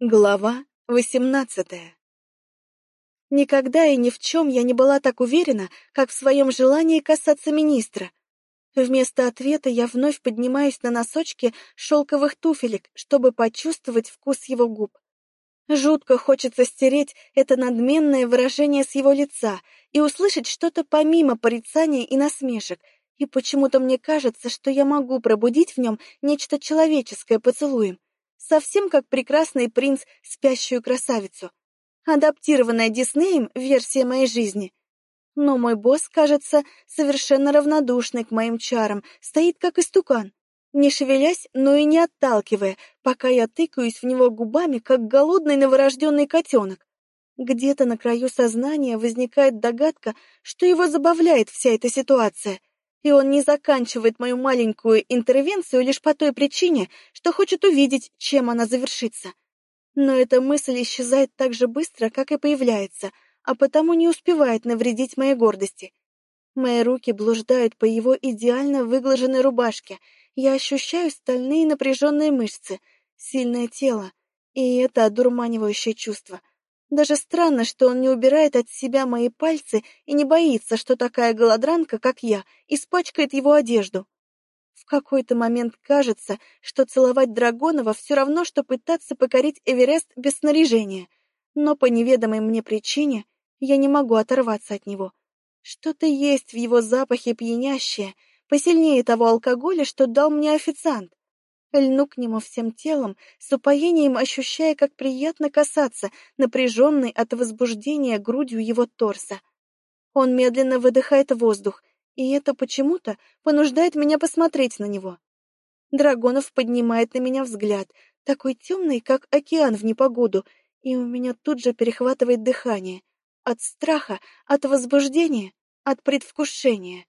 Глава восемнадцатая Никогда и ни в чем я не была так уверена, как в своем желании касаться министра. Вместо ответа я вновь поднимаюсь на носочки шелковых туфелек, чтобы почувствовать вкус его губ. Жутко хочется стереть это надменное выражение с его лица и услышать что-то помимо порицания и насмешек, и почему-то мне кажется, что я могу пробудить в нем нечто человеческое поцелуем совсем как прекрасный принц спящую красавицу. Адаптированная Диснеем версия моей жизни. Но мой босс, кажется, совершенно равнодушный к моим чарам, стоит как истукан, не шевелясь, но и не отталкивая, пока я тыкаюсь в него губами, как голодный новорожденный котенок. Где-то на краю сознания возникает догадка, что его забавляет вся эта ситуация, и он не заканчивает мою маленькую интервенцию лишь по той причине, что хочет увидеть, чем она завершится. Но эта мысль исчезает так же быстро, как и появляется, а потому не успевает навредить моей гордости. Мои руки блуждают по его идеально выглаженной рубашке, я ощущаю стальные напряженные мышцы, сильное тело, и это одурманивающее чувство — даже странно, что он не убирает от себя мои пальцы и не боится, что такая голодранка, как я, испачкает его одежду. В какой-то момент кажется, что целовать Драгонова все равно, что пытаться покорить Эверест без снаряжения. Но по неведомой мне причине я не могу оторваться от него. Что-то есть в его запахе пьянящее, посильнее того алкоголя, что дал мне официант. Льну к нему всем телом, с упоением ощущая, как приятно касаться, напряженной от возбуждения грудью его торса. Он медленно выдыхает воздух, и это почему-то понуждает меня посмотреть на него. Драгонов поднимает на меня взгляд, такой темный, как океан в непогоду, и у меня тут же перехватывает дыхание. От страха, от возбуждения, от предвкушения.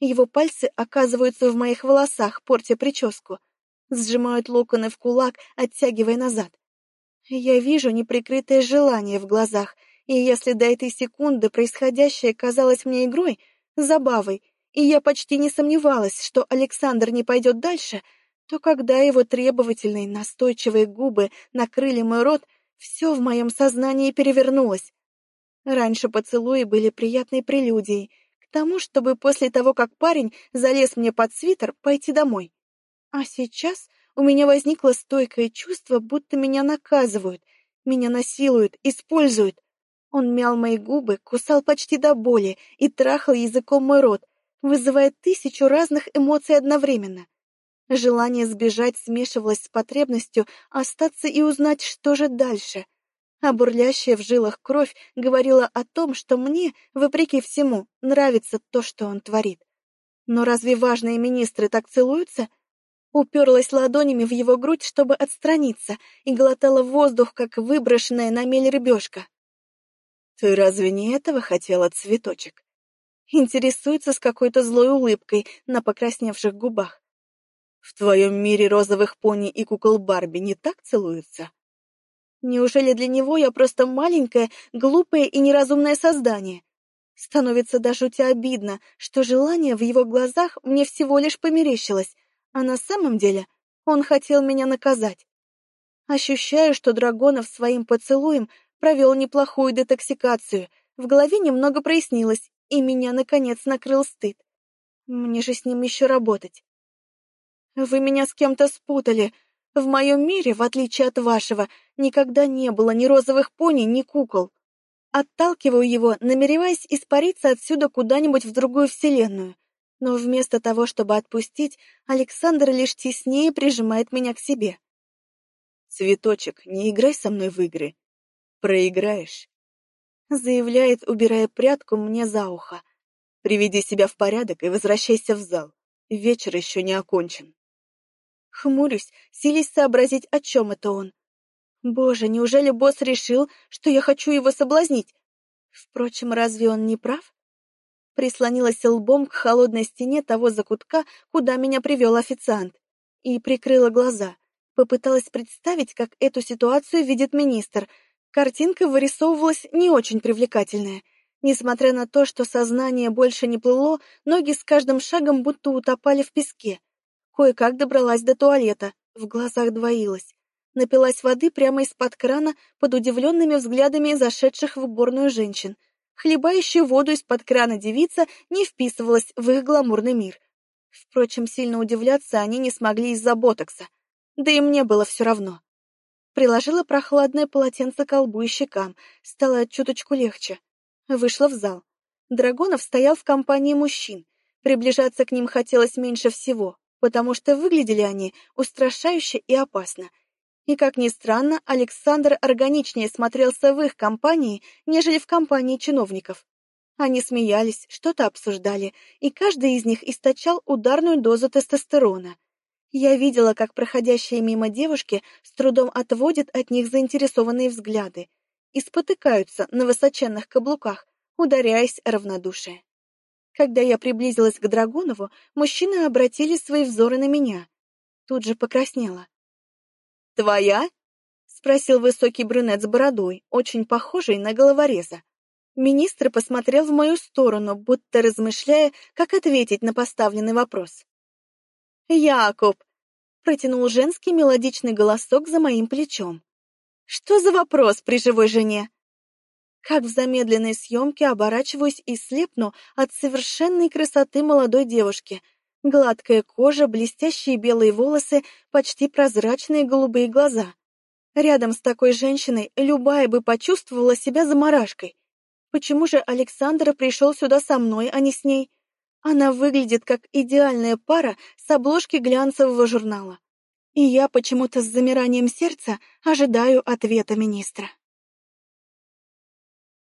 Его пальцы оказываются в моих волосах, портя прическу — сжимают локоны в кулак, оттягивая назад. Я вижу неприкрытое желание в глазах, и если до этой секунды происходящее казалось мне игрой, забавой, и я почти не сомневалась, что Александр не пойдет дальше, то когда его требовательные, настойчивые губы накрыли мой рот, все в моем сознании перевернулось. Раньше поцелуи были приятной прелюдией к тому, чтобы после того, как парень залез мне под свитер, пойти домой. А сейчас у меня возникло стойкое чувство, будто меня наказывают, меня насилуют, используют. Он мял мои губы, кусал почти до боли и трахал языком мой рот, вызывая тысячу разных эмоций одновременно. Желание сбежать смешивалось с потребностью остаться и узнать, что же дальше. А бурлящая в жилах кровь говорила о том, что мне, вопреки всему, нравится то, что он творит. Но разве важные министры так целуются? Уперлась ладонями в его грудь, чтобы отстраниться, и глотала воздух, как выброшенная на мель рыбешка. «Ты разве не этого хотела, цветочек?» Интересуется с какой-то злой улыбкой на покрасневших губах. «В твоем мире розовых пони и кукол Барби не так целуются?» Неужели для него я просто маленькое, глупое и неразумное создание? Становится до жути обидно, что желание в его глазах мне всего лишь померещилось, а на самом деле он хотел меня наказать. Ощущаю, что Драгонов своим поцелуем провел неплохую детоксикацию, в голове немного прояснилось, и меня, наконец, накрыл стыд. Мне же с ним еще работать. Вы меня с кем-то спутали. В моем мире, в отличие от вашего, никогда не было ни розовых пони, ни кукол. Отталкиваю его, намереваясь испариться отсюда куда-нибудь в другую вселенную. Но вместо того, чтобы отпустить, Александр лишь теснее прижимает меня к себе. «Цветочек, не играй со мной в игры. Проиграешь», — заявляет, убирая прядку мне за ухо. «Приведи себя в порядок и возвращайся в зал. Вечер еще не окончен». Хмурюсь, силясь сообразить, о чем это он. Боже, неужели босс решил, что я хочу его соблазнить? Впрочем, разве он не прав? Прислонилась лбом к холодной стене того закутка, куда меня привел официант, и прикрыла глаза. Попыталась представить, как эту ситуацию видит министр. Картинка вырисовывалась не очень привлекательная. Несмотря на то, что сознание больше не плыло, ноги с каждым шагом будто утопали в песке. Кое-как добралась до туалета, в глазах двоилась. Напилась воды прямо из-под крана под удивленными взглядами зашедших в уборную женщин. Хлебающая воду из-под крана девица не вписывалась в их гламурный мир. Впрочем, сильно удивляться они не смогли из-за ботокса. Да и мне было все равно. Приложила прохладное полотенце к колбу и щекам, стало чуточку легче. Вышла в зал. Драгонов стоял в компании мужчин. Приближаться к ним хотелось меньше всего, потому что выглядели они устрашающе и опасно. И, как ни странно, Александр органичнее смотрелся в их компании, нежели в компании чиновников. Они смеялись, что-то обсуждали, и каждый из них источал ударную дозу тестостерона. Я видела, как проходящие мимо девушки с трудом отводят от них заинтересованные взгляды и спотыкаются на высоченных каблуках, ударяясь равнодушие. Когда я приблизилась к Драгунову, мужчины обратили свои взоры на меня. Тут же покраснела. «Твоя?» — спросил высокий брюнет с бородой, очень похожий на головореза. Министр посмотрел в мою сторону, будто размышляя, как ответить на поставленный вопрос. «Якоб!» — протянул женский мелодичный голосок за моим плечом. «Что за вопрос при живой жене?» Как в замедленной съемке оборачиваюсь и слепну от совершенной красоты молодой девушки. Гладкая кожа, блестящие белые волосы, почти прозрачные голубые глаза. Рядом с такой женщиной любая бы почувствовала себя заморашкой. Почему же Александр пришел сюда со мной, а не с ней? Она выглядит как идеальная пара с обложки глянцевого журнала. И я почему-то с замиранием сердца ожидаю ответа министра.